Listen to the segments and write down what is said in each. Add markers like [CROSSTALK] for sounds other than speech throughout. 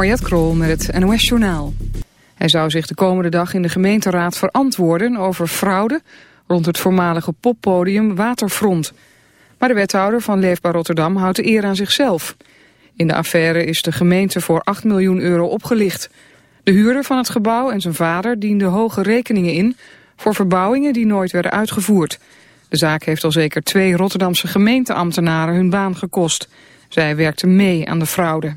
Mariette Krol met het NOS Journaal. Hij zou zich de komende dag in de gemeenteraad verantwoorden over fraude rond het voormalige poppodium Waterfront. Maar de wethouder van Leefbaar Rotterdam houdt de eer aan zichzelf. In de affaire is de gemeente voor 8 miljoen euro opgelicht. De huurder van het gebouw en zijn vader dienden hoge rekeningen in voor verbouwingen die nooit werden uitgevoerd. De zaak heeft al zeker twee Rotterdamse gemeenteambtenaren hun baan gekost. Zij werkten mee aan de fraude.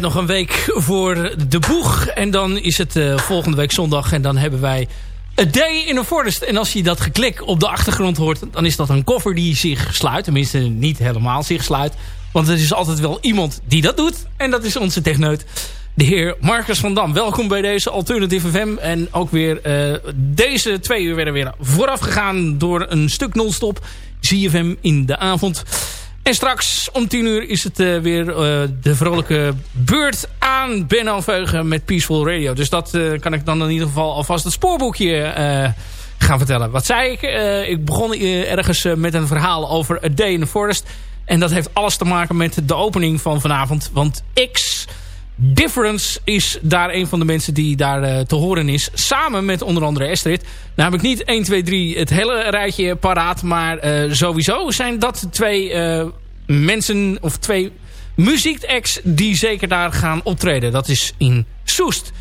Nog een week voor de boeg. En dan is het uh, volgende week zondag. En dan hebben wij A Day in a Forest. En als je dat geklik op de achtergrond hoort... dan is dat een koffer die zich sluit. Tenminste, niet helemaal zich sluit. Want er is altijd wel iemand die dat doet. En dat is onze techneut, de heer Marcus van Dam. Welkom bij deze Alternative FM. En ook weer uh, deze twee uur werden weer vooraf gegaan... door een stuk non-stop ZFM in de avond... En straks om tien uur is het uh, weer uh, de vrolijke beurt aan Benno Veugen met Peaceful Radio. Dus dat uh, kan ik dan in ieder geval alvast het spoorboekje gaan vertellen. Wat zei ik? ik begon ergens met een verhaal over A Day in the Forest. En dat heeft alles te maken met de opening van vanavond. Want X Difference is daar een van de mensen die daar te horen is. Samen met onder andere Astrid. Nou heb ik niet 1, 2, 3 het hele rijtje paraat. Maar uh, sowieso zijn dat twee uh, mensen of twee muziekacts die zeker daar gaan optreden. Dat is in Soest.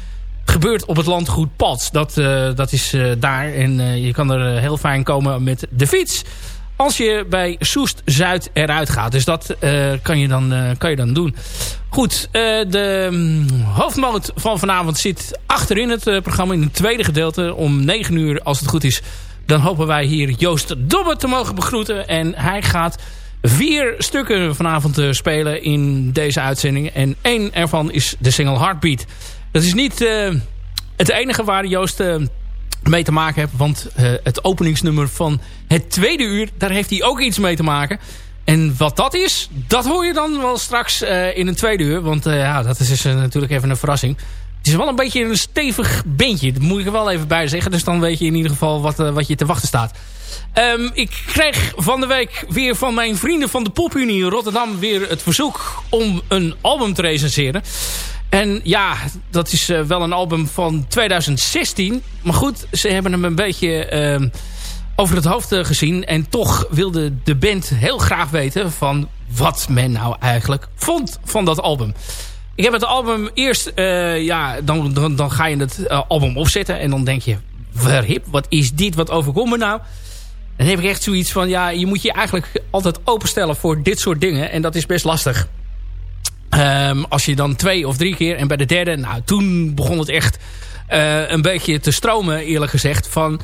Gebeurt op het landgoed Pad. Dat, dat is daar. En je kan er heel fijn komen met de fiets. Als je bij Soest Zuid eruit gaat. Dus dat kan, je dan, kan je dan doen. Goed, de um, hoofdmoot van vanavond zit achterin het programma. In het tweede gedeelte om 9 uur als het goed is. Dan hopen wij hier Joost Dobbe te mogen begroeten. En hij gaat vier stukken vanavond spelen in deze uitzending. En één ervan is de single Heartbeat. Dat is niet het enige waar Joost mee te maken heeft. Want het openingsnummer van het tweede uur, daar heeft hij ook iets mee te maken. En wat dat is, dat hoor je dan wel straks in een tweede uur. Want ja, dat is dus, natuurlijk even een verrassing. Het is wel een beetje een stevig beentje. Dat moet ik er wel even bij zeggen. Dus dan weet je in ieder geval wat, wat je te wachten staat. Um, ik kreeg van de week weer van mijn vrienden van de Popunie in Rotterdam... weer het verzoek om een album te recenseren. En ja, dat is uh, wel een album van 2016. Maar goed, ze hebben hem een beetje uh, over het hoofd uh, gezien. En toch wilde de band heel graag weten van wat men nou eigenlijk vond van dat album. Ik heb het album eerst, uh, ja, dan, dan, dan, ga je het album opzetten. En dan denk je, verhip, wat is dit? Wat overkomt me nou? Dan heb ik echt zoiets van, ja, je moet je eigenlijk altijd openstellen voor dit soort dingen. En dat is best lastig. Um, als je dan twee of drie keer, en bij de derde, nou, toen begon het echt uh, een beetje te stromen, eerlijk gezegd. Van,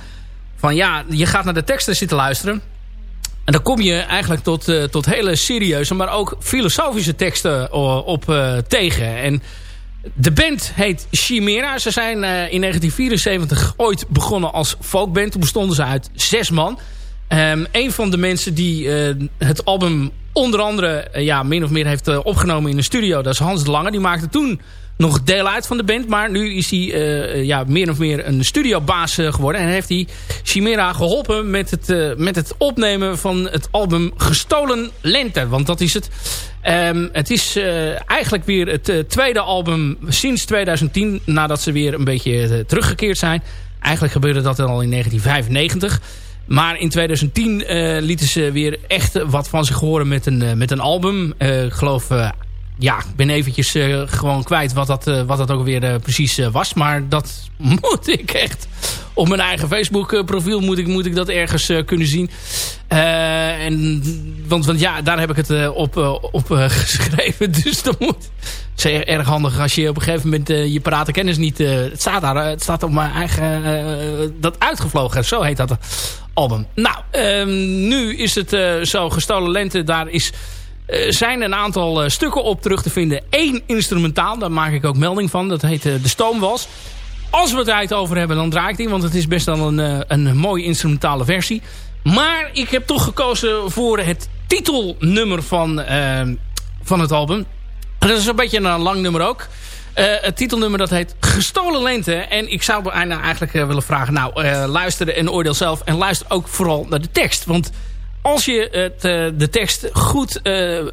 van ja, je gaat naar de teksten zitten luisteren. En dan kom je eigenlijk tot, uh, tot hele serieuze, maar ook filosofische teksten uh, op tegen. En de band heet Chimera. Ze zijn in 1974 ooit begonnen als folkband. Toen bestonden ze uit zes man. Um, een van de mensen die het album onder andere uh, ja, min of meer heeft uh, opgenomen in de studio... dat is Hans de Lange. Die maakte toen nog deel uit van de band. Maar nu is hij ja, meer of meer een studiobaas geworden. En heeft hij Chimera geholpen met het, met het opnemen van het album Gestolen Lente. Want dat is het. Um, het is eigenlijk weer het tweede album sinds 2010... nadat ze weer een beetje teruggekeerd zijn. Eigenlijk gebeurde dat al in 1995... Maar in 2010 uh, eh, lieten ze weer echt wat van zich horen met een, uh, met een album. Uh, ik geloof, ja, ik ben eventjes gewoon kwijt wat dat, wat dat ook weer precies was. Maar dat [LAUGHS] moet ik echt op mijn eigen Facebook profiel moet ik, moet ik dat ergens kunnen zien. en, want, want ja, daar heb ik het op, op [LAUGHS] geschreven. Dus dat moet... Het is erg handig als je op een gegeven moment je parate kennis niet... het staat daar, het staat op mijn eigen... dat uitgevlogen, zo heet dat album. Nou, um, nu is het zo gestolen lente. Daar is, zijn een aantal uh, stukken op terug te vinden. Eén instrumentaal, daar maak ik ook melding van. Dat heet De Stoomwas. Als we het tijd over hebben, dan draai ik die. Want het is best wel een, een mooie instrumentale versie. Maar ik heb toch gekozen voor het titelnummer van, ehm, van het album. Dat is een beetje een lang nummer ook. Het titelnummer dat heet Gestolen Lente. En ik zou eigenlijk uh, willen vragen... nou, uh, luister en oordeel zelf. En luister ook vooral naar de tekst. Want als je het, de tekst goed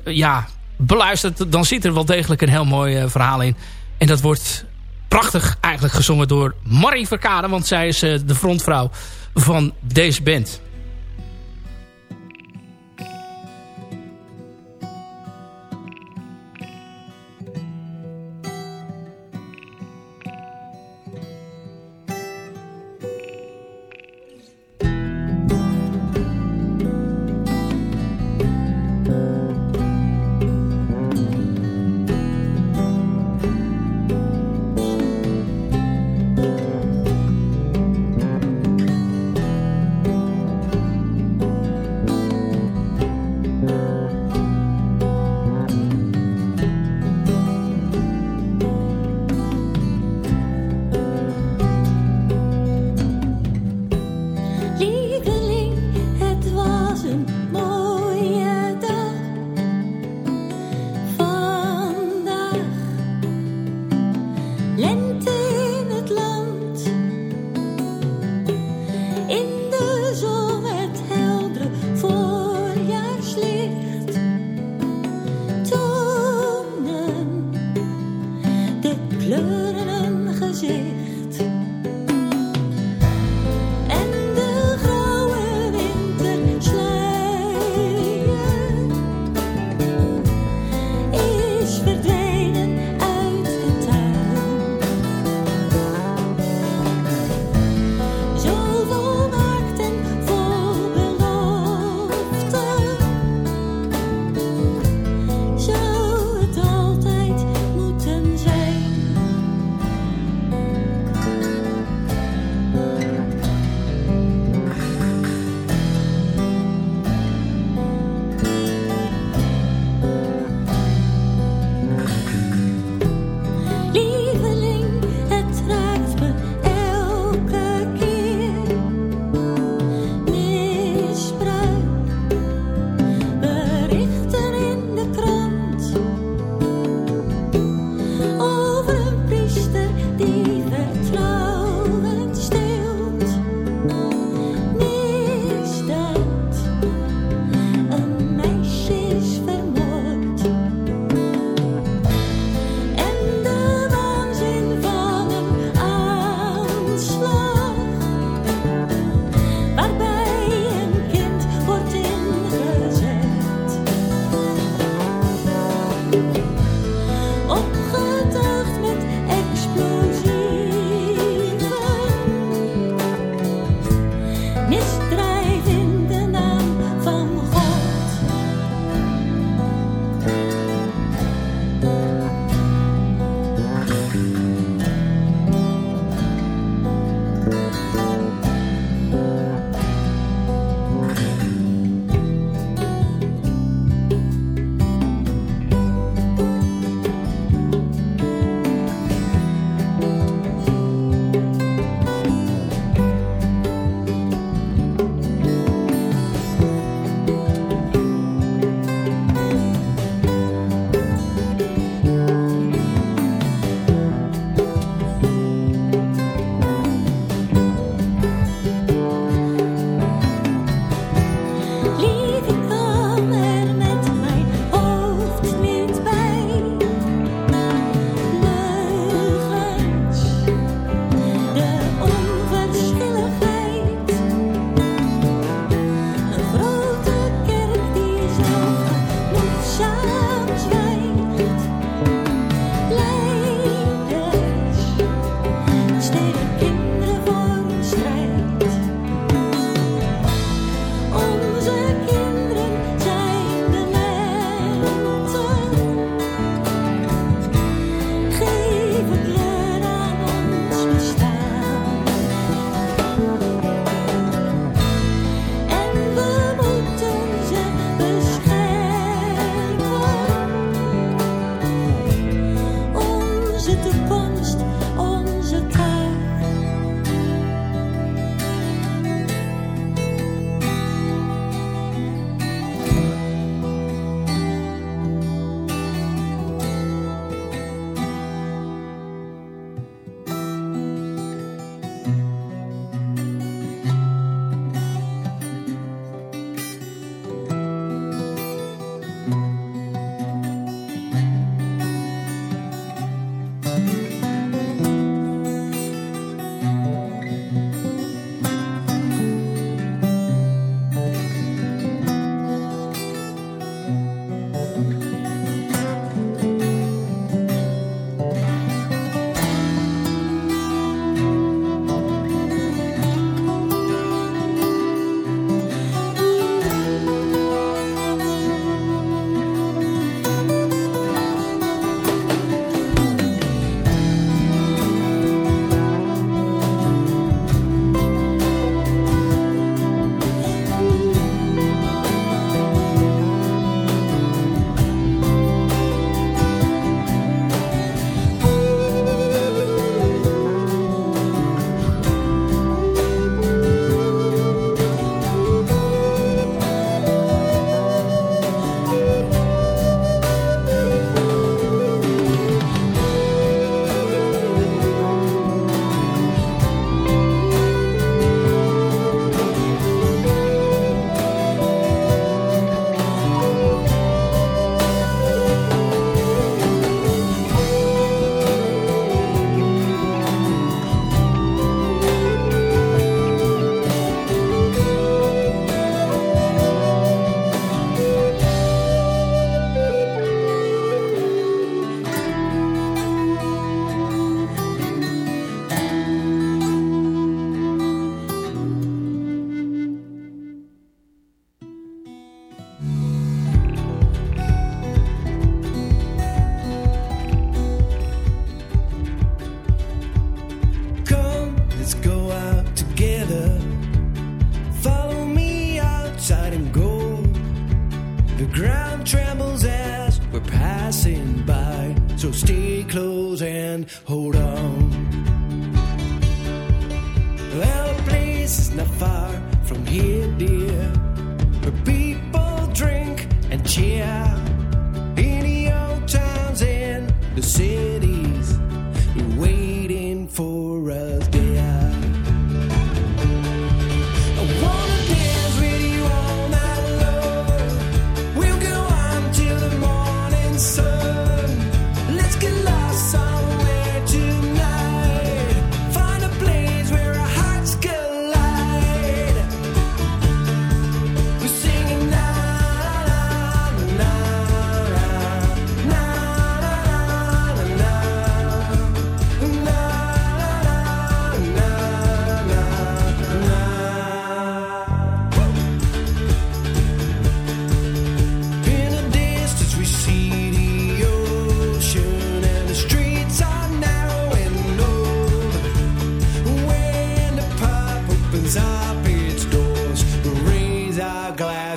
ja, beluistert... dan zit er wel degelijk een heel mooi verhaal in. En dat wordt prachtig eigenlijk gezongen door Marie Verkade. Want zij is de frontvrouw van deze band.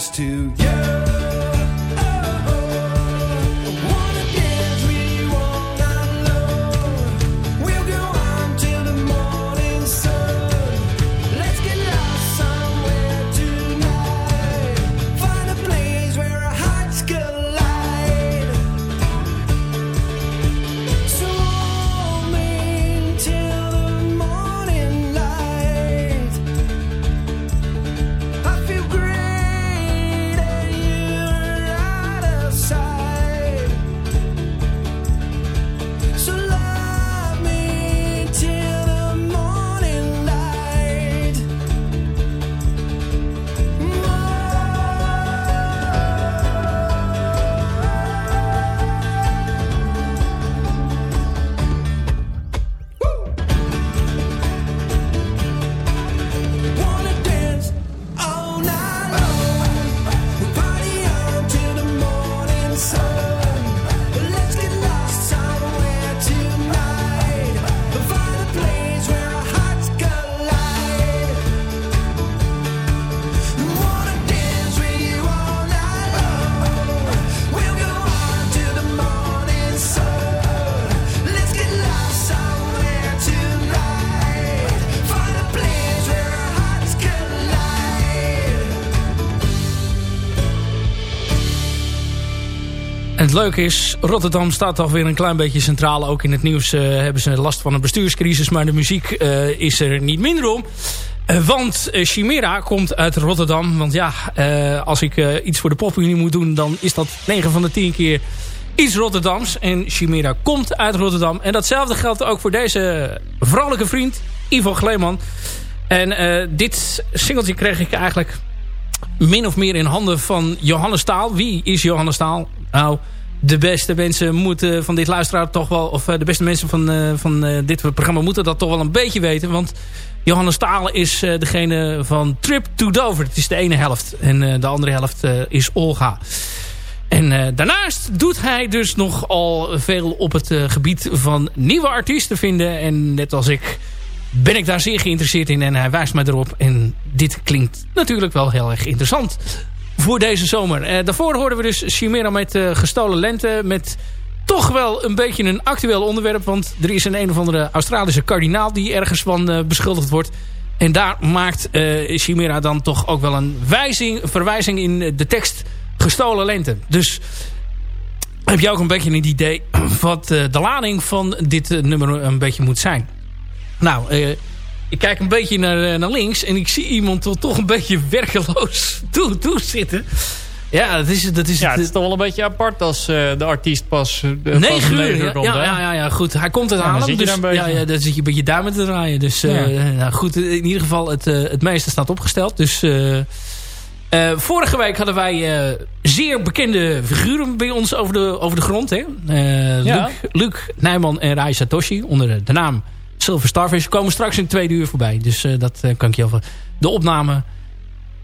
to you. Leuke is, Rotterdam staat toch weer een klein beetje centraal. Ook in het nieuws eh, hebben ze last van een bestuurscrisis. Maar de muziek eh, is er niet minder om. Eh, want Chimera komt uit Rotterdam. Want ja, als ik iets voor de popunie moet doen... dan is dat 9 van de 10 keer iets Rotterdams. En Chimera komt uit Rotterdam. En datzelfde geldt ook voor deze vrolijke vriend, Ivo Gleeman. En dit singeltje kreeg ik eigenlijk min of meer in handen van Johannes Taal. Wie is Johannes Taal? Nou, de beste mensen moeten van dit luisteraar toch wel... of eh, de beste mensen van, eh, van eh, dit programma moeten dat toch wel een beetje weten. Want Johannes Taal is degene van Trip to Dover. Het is de ene helft. En de andere helft is Olga. En daarnaast doet hij dus nogal veel op het gebied van nieuwe artiesten vinden. En net als ik ben ik daar zeer geïnteresseerd in en hij wijst mij erop. En dit klinkt natuurlijk wel heel erg interessant voor deze zomer. Eh, daarvoor hoorden we dus Chimera met eh, gestolen lente. Met toch wel een beetje een actueel onderwerp. Want er is een een of andere Australische kardinaal die ergens van eh, beschuldigd wordt. En daar maakt Chimera dan toch ook wel een wijzing, verwijzing in de tekst gestolen lente. Dus heb je ook een beetje een idee wat de lading van dit nummer een beetje moet zijn. Nou, ik kijk een beetje naar, eh, naar links en ik zie iemand toch, toch een beetje werkeloos [LAUGHS] toe, toe zitten. Ja, dat is, dat is Ja, het is toch wel een beetje apart als eh, de artiest pas uh, Negen uur, ja, ja, ja, ja, ja, goed. Hij komt uit Ja, Haarlem, je dus ja, ja, dan zit je een beetje duimen te draaien. Dus eh, nou, goed, in ieder geval, het, eh, het meeste staat opgesteld. Dus eh, eh, vorige week hadden wij eh, zeer bekende figuren bij ons over de, over de grond. Hè? Eh. Luc, Luc Nijman en Rai Satoshi onder de naam Silver Starfish komen straks in twee uur voorbij. Dus eh, dat eh, kan ik je over de opname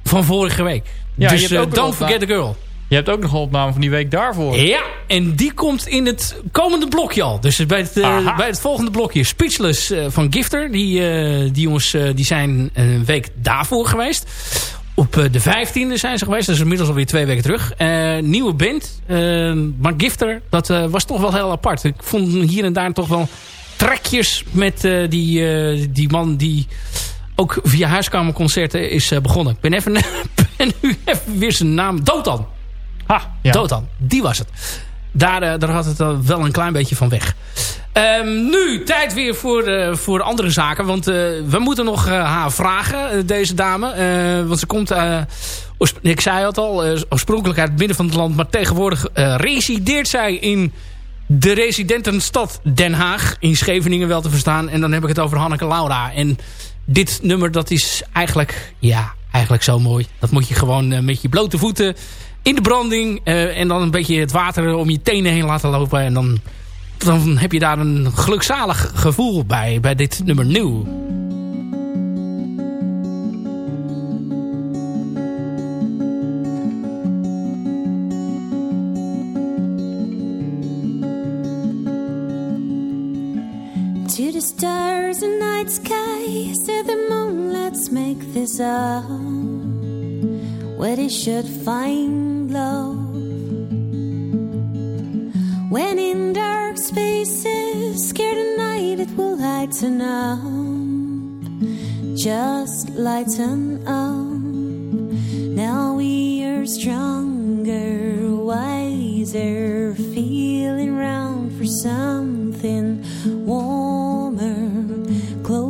van vorige week. Ja, dus eh, Don't Forget the Girl. Je hebt ook nog een opname van die week daarvoor. Ja, en die komt in het komende blokje al. Dus bij het, bij het volgende blokje. Speechless van Gifter. Die, die jongens die zijn een week daarvoor geweest. Op de 15e zijn ze geweest. Dat is inmiddels alweer twee weken terug. Nieuwe band. Maar Gifter, dat was toch wel heel apart. Ik vond hier en daar toch wel trekjes met eh, die, eh, die man die ook via huiskamerconcerten is eh, begonnen. Ik ben, even, [LAUGHS] ben nu even weer zijn naam. Dotan. Ha, ja. Dotan. Die was het. Daar, daar had het wel een klein beetje van weg. Ehm, nu, tijd weer voor, voor andere zaken. Want we moeten nog haar vragen, deze dame. Want ze komt, ik zei het al, oorspronkelijk uit het midden van het land. Maar tegenwoordig eh, resideert zij in de residentenstad Den Haag. In Scheveningen wel te verstaan. En dan heb ik het over Hanneke Laura. En dit nummer, dat is eigenlijk, ja, eigenlijk zo mooi. Dat moet je gewoon eh, met je blote voeten in de branding. eh, en dan een beetje het water om je tenen heen laten lopen. En dan, dan heb je daar een gelukzalig gevoel bij, bij dit nummer nieuw. The stars and night sky, said the moon, let's make this up. Where they should find love. When in dark spaces, scared at night, it will lighten up. Just lighten up. Now we are stronger, wiser, feeling round for something warmer,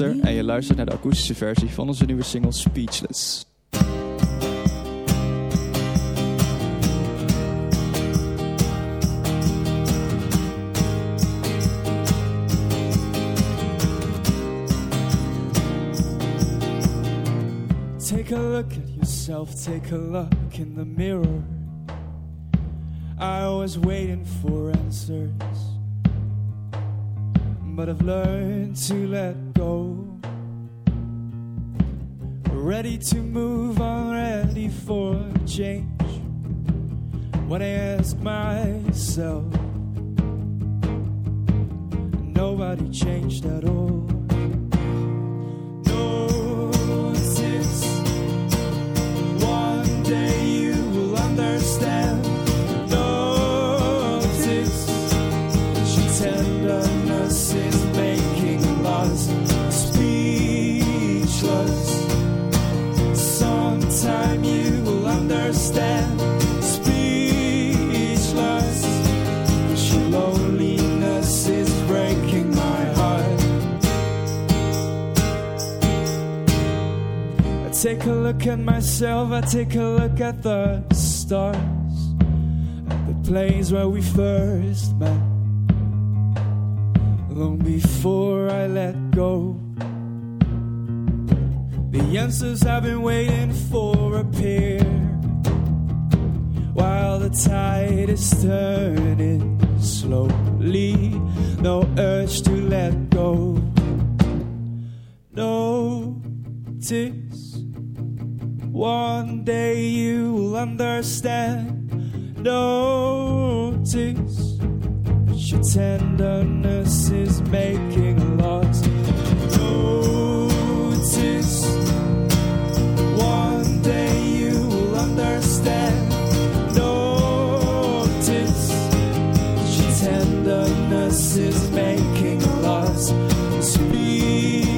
en je luistert naar de akoestische versie van onze nieuwe single Speechless. Take a look at yourself, take a look in the mirror. I was waiting for answers but I've learned to let go. Ready to move on, ready for change. When I ask myself, nobody changed at all. Look at myself, I take a look at the stars, at the place where we first met long before I let go. The answers I've been waiting for appear. While the tide is turning slowly. No urge to let go. No. Notice one day you'll understand. Notice your tenderness is making loss. Notice one day you'll understand. Notice your tenderness is making loss. Speechless.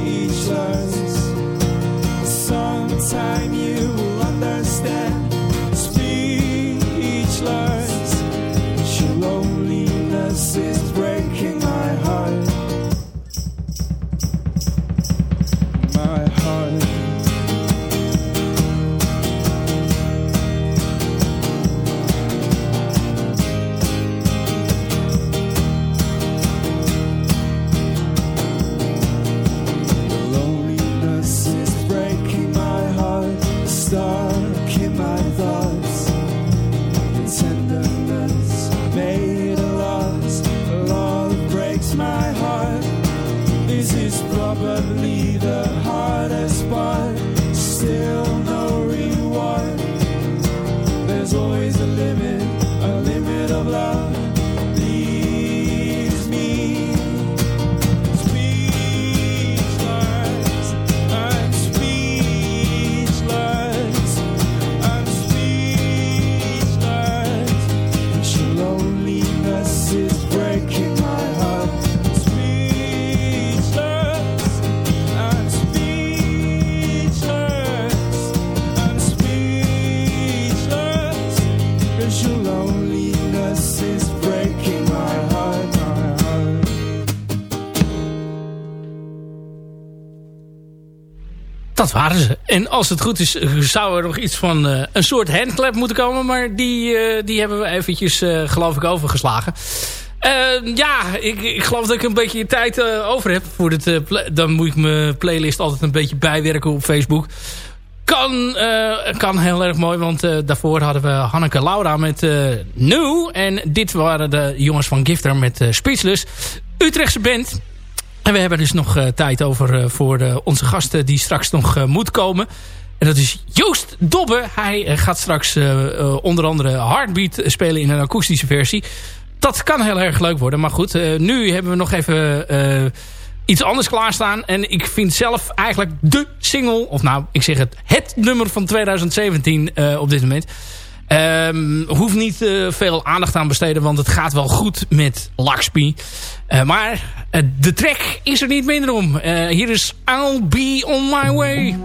Waren ze. En als het goed is, zou er nog iets van eh, een soort handclap moeten komen. Maar die, eh, die hebben we eventjes, eh, geloof ik, overgeslagen. Ja, ik, ik geloof dat ik een beetje tijd over heb. Voor dit, dan moet ik mijn playlist altijd een beetje bijwerken op Facebook. Kan, kan heel erg mooi, want daarvoor hadden we Hanneke Laura met New. En dit waren de jongens van Gifter met Speechless. Utrechtse band. En we hebben dus nog eh, tijd over eh, voor eh, onze gasten die straks nog moet komen. En dat is Joost Dobbe. Hij gaat straks onder andere Heartbeat spelen in een akoestische versie. Dat kan heel erg leuk worden. Maar goed, nu hebben we nog even iets anders klaarstaan. En ik vind zelf eigenlijk de single... of nou, ik zeg het, het nummer van 2017 eh, op dit moment... Ehm hoeft niet eh, veel aandacht aan besteden, want het gaat wel goed met Laxby. Eh, maar eh, de track is er niet minder om. Hier is I'll Be On My Way.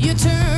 You turn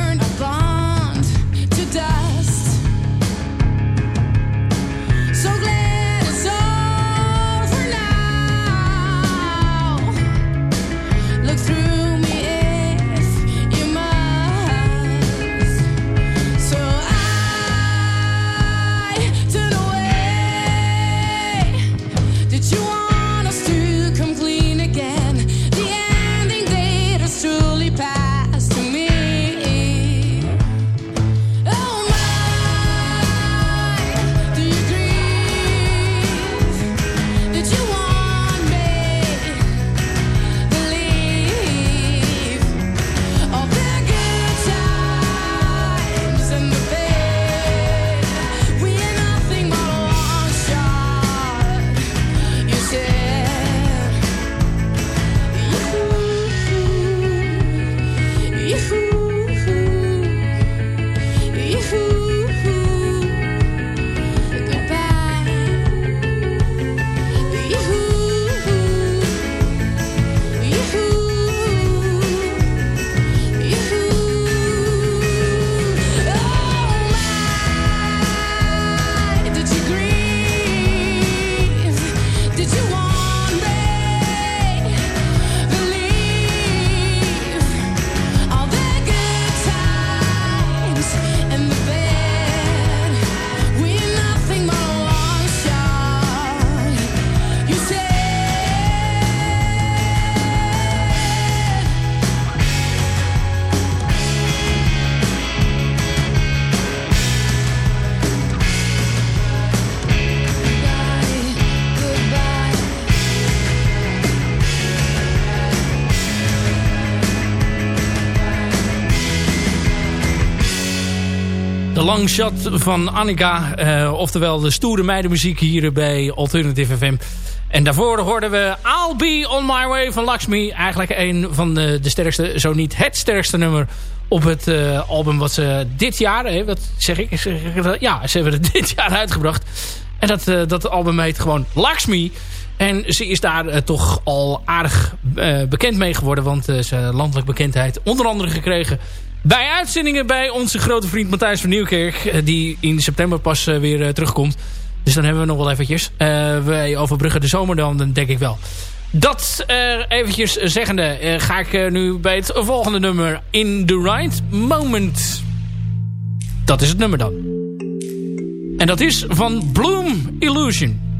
de Longshot van Annika. Eh, oftewel de stoere meidenmuziek hier bij Alternative FM. En daarvoor hoorden we I'll Be On My Way van Lakshmi. Eigenlijk een van de, de sterkste, zo niet het sterkste nummer op het eh, album wat ze dit jaar... Hè, wat zeg ik? Ja, ze hebben het [LAUGHS] dit jaar uitgebracht. En dat, eh, dat album heet gewoon Lakshmi. En ze is daar toch al aardig bekend mee geworden. Want uh, ze landelijk bekendheid onder andere gekregen bij uitzendingen bij onze grote vriend Matthijs van Nieuwkerk... eh, die in september pas eh, weer eh, terugkomt. Dus dan hebben we nog wel eventjes. Wij overbruggen de zomer dan, denk ik wel. Dat eventjes zeggende ga ik nu bij het volgende nummer... In the Right Moment. Dat is het nummer dan. En dat is van Bloom Illusion.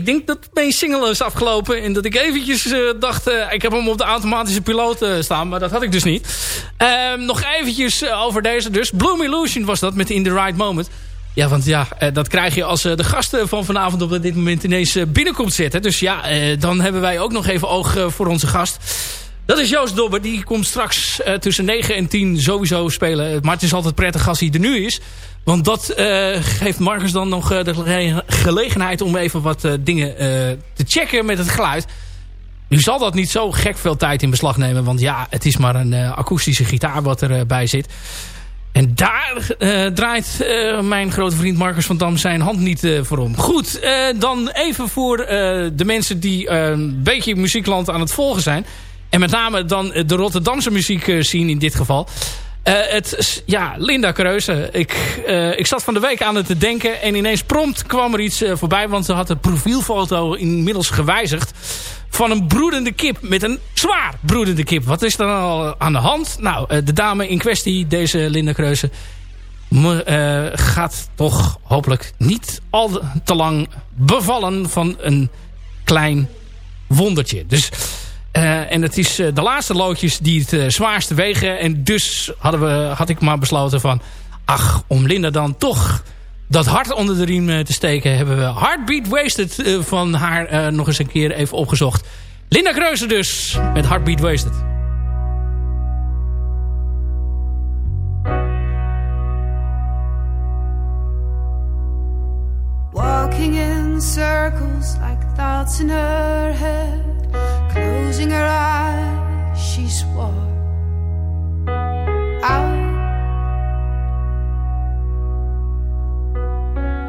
Ik denk dat mijn single is afgelopen. En dat ik eventjes eh, dacht... eh, ik heb hem op de automatische piloot eh, staan. Maar dat had ik dus niet. Ehm, nog eventjes over deze dus. Bloom Illusion was dat met In The Right Moment. Ja, want ja, dat krijg je als de gasten van vanavond op dit moment ineens binnenkomt zitten. Dus ja, dan hebben wij ook nog even oog voor onze gast. Dat is Joost Dobber. Die komt straks tussen 9 en 10 sowieso spelen. Maar het is altijd prettig als hij er nu is. Want dat eh, geeft Marcus dan nog eh, de gele- gelegenheid om even wat eh, dingen te checken met het geluid. Nu zal dat niet zo gek veel tijd in beslag nemen. Want ja, het is maar een akoestische gitaar wat erbij bij zit. En daar draait mijn grote vriend Marcus van Dam zijn hand niet voor om. Goed, dan even voor de mensen die een beetje muziekland aan het volgen zijn. En met name dan de Rotterdamse muziek zien in dit geval. Eh, het, ja, Linda Kreuze. Ik, eh, ik zat van de week aan het te denken. En ineens prompt kwam er iets eh, voorbij. Want ze had de profielfoto inmiddels gewijzigd. Van een broedende kip. Met een zwaar broedende kip. Wat is er dan al aan de hand? Nou, de dame in kwestie, deze Linda Kreuze. gaat toch hopelijk niet al te lang bevallen van een klein wondertje. Dus, eh, en het is eh, de laatste loodjes die het eh, zwaarste wegen. En dus hadden we, had ik maar besloten van... ach, om Linda dan toch dat hart onder de riem te steken... hebben we Heartbeat Wasted van haar nog eens een keer even opgezocht. Linda Kreuzer dus, met Heartbeat Wasted. Walking in circles like thoughts in her head. Closing her eyes, she swore out.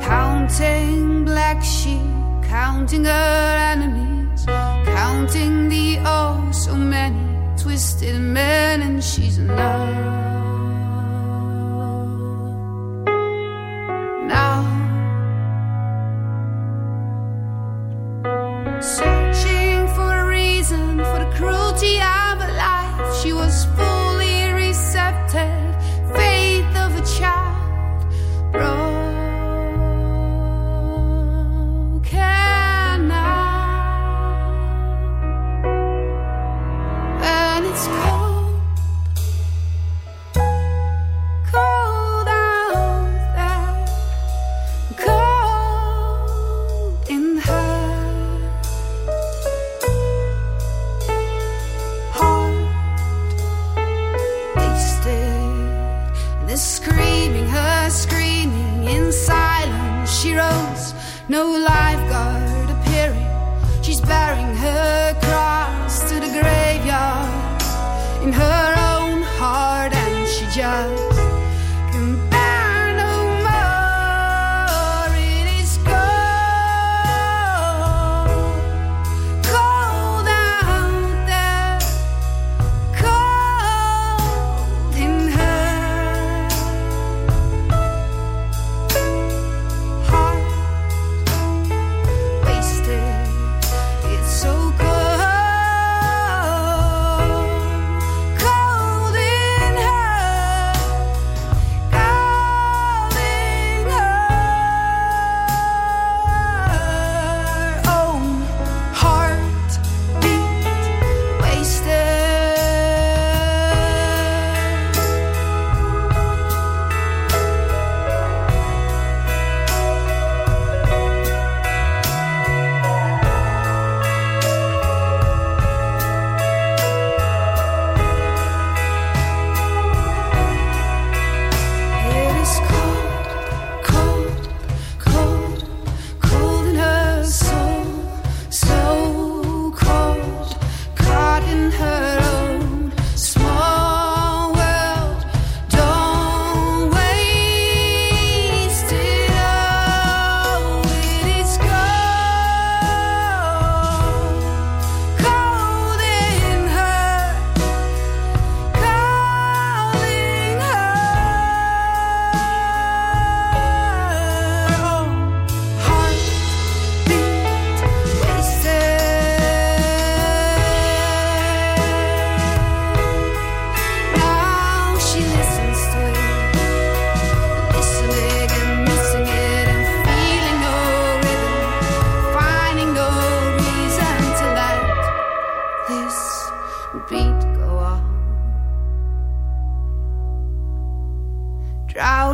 Counting black sheep, counting her enemies, counting the oh so many twisted men, and she's. Now was fully no lifeguard appearing. She's bearing her cross to the graveyard in her own heart, and she just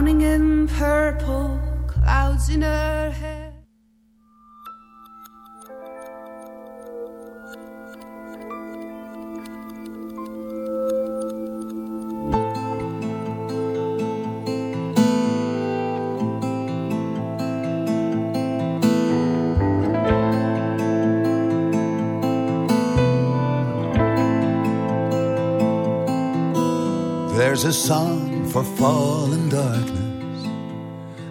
Drowning in purple clouds in her head. There's a song for fallen darkness,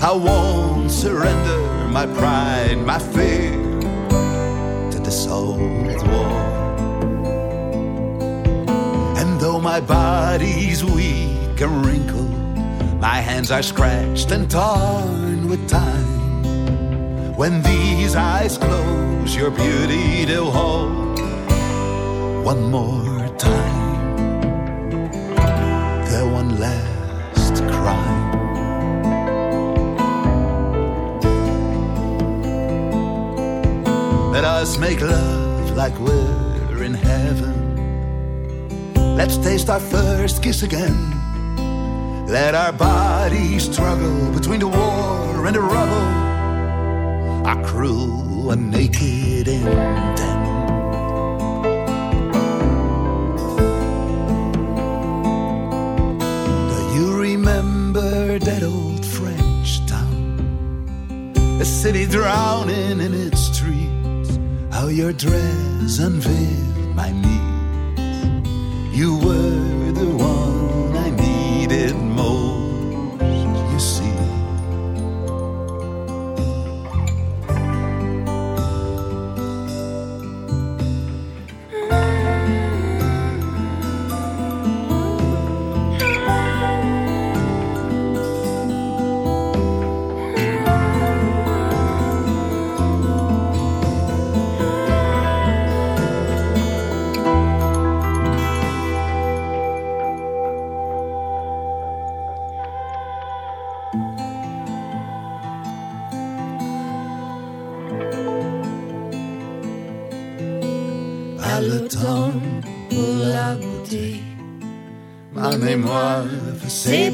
I won't surrender my pride, my fear to this old war. And though my body's weak and wrinkled, my hands are scratched and torn with time. When these eyes close, your beauty they'll hold one more time. The one last Let us make love like we're in heaven. Let's taste our first kiss again. Let our bodies struggle between the war and the rubble. Our crew are naked. Do you remember that old French town? A city drowning in. How your dress unveiled my knees. You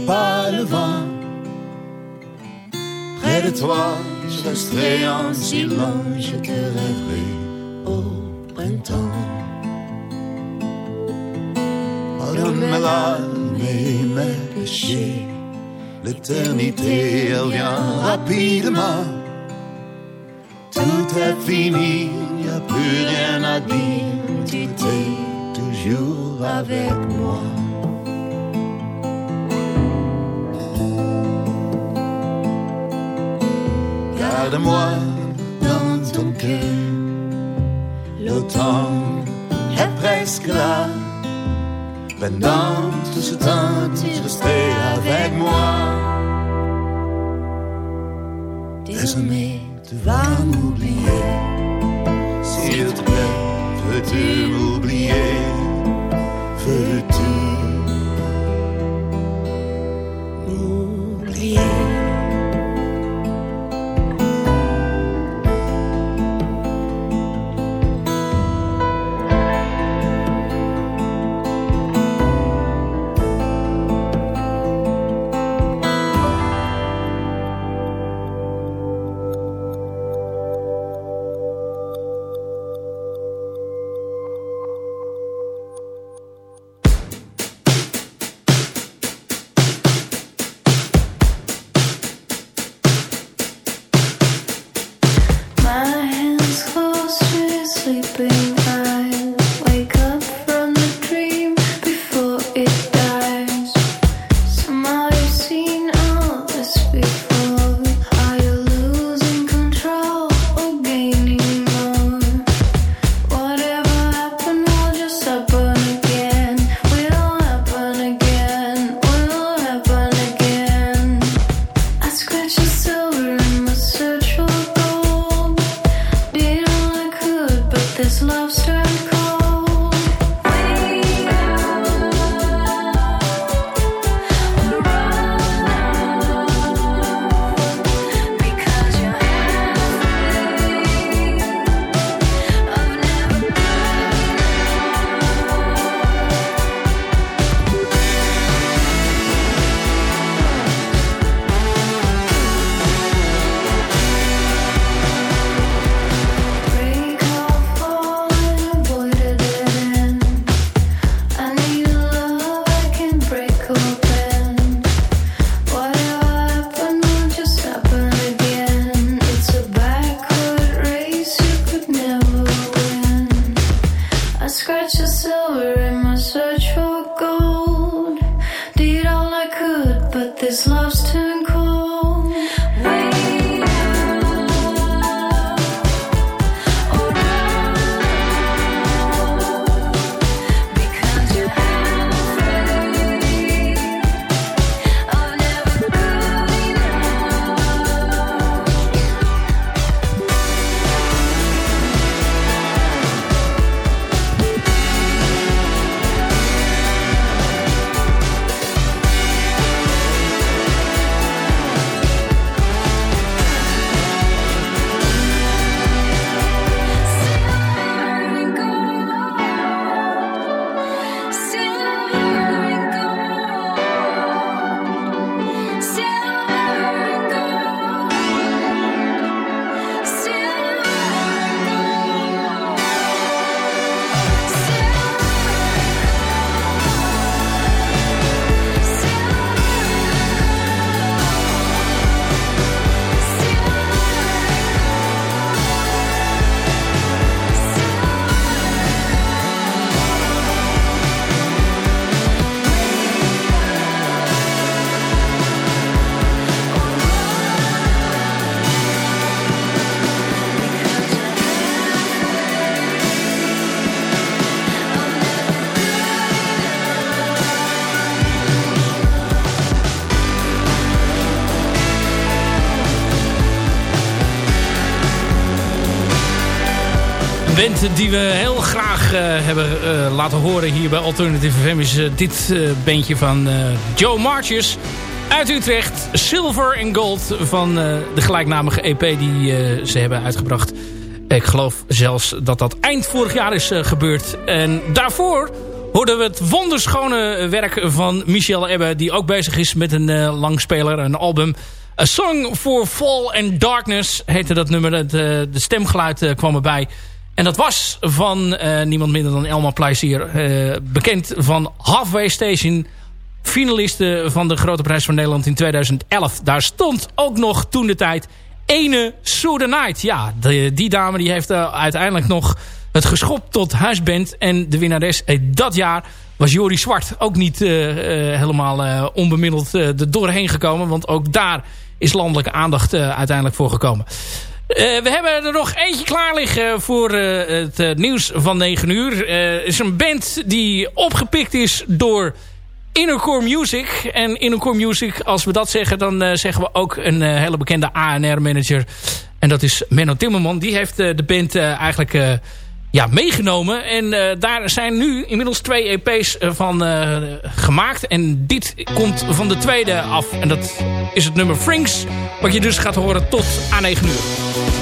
pas le vent. Près de toi, je resterai en silence, je te rêverai au printemps. Pardonne mes larmes et mes péchés. L'éternité, vient rapidement. Tout est fini, y a plus rien à dire. Tu es toujours avec moi. Garde-moi dans ton cœur. L'automne est presque là. Pendant tout ce temps, tu restais avec moi. Désormais, tu vas m'oublier. S'il te plaît, veux-tu m'oublier? Die we heel graag eh, hebben eh, laten horen hier bij Alternative FM... is eh, dit bandje van Joe Marches uit Utrecht. Silver and Gold van de gelijknamige EP die ze hebben uitgebracht. Ik geloof zelfs dat dat eind vorig jaar is gebeurd. En daarvoor hoorden we het wonderschone werk van Michel Ebbe... die ook bezig is met een langspeler, een album... A Song for Fall and Darkness heette dat nummer. Eh, de stemgeluid kwam erbij. En dat was van eh, niemand minder dan Elma Pleisier. eh, bekend van Halfway Station. Finaliste van de Grote Prijs van Nederland in 2011. Daar stond ook nog toen de tijd ene Night. Ja, die dame die heeft eh, uiteindelijk nog het geschopt tot huisband. En de winnares dat jaar was Jori Zwart. Ook niet helemaal onbemiddeld er doorheen gekomen. Want ook daar is landelijke aandacht uiteindelijk voor gekomen. Eh, we hebben er nog eentje klaar liggen voor eh, het eh, nieuws van 9 uur. Is een band die opgepikt is door Innercore Music. En Innercore Music, als we dat zeggen, dan zeggen we ook een hele bekende ANR-manager. En dat is Menno Timmerman. Die heeft de band eigenlijk ja, meegenomen. En eh, daar zijn nu inmiddels twee EP's eh, van eh, gemaakt. En dit komt van de tweede af. En dat is het nummer Frinks. Wat je dus gaat horen tot aan 9 uur.